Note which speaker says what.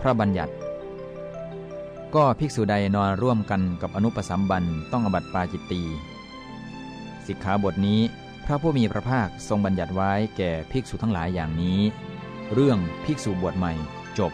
Speaker 1: พระบัญญัติ ก็ภิกษุใดนอนร่วมกันกับอนุปสัมบันต้องอบัติปาจิตตีสิกขาบทนี้พระผู้มีพระภาคทรงบัญญัติไว้แก่ภิกษุทั้งหลายอย่างนี้ เรื่องภิกษุบวชใหม่จบ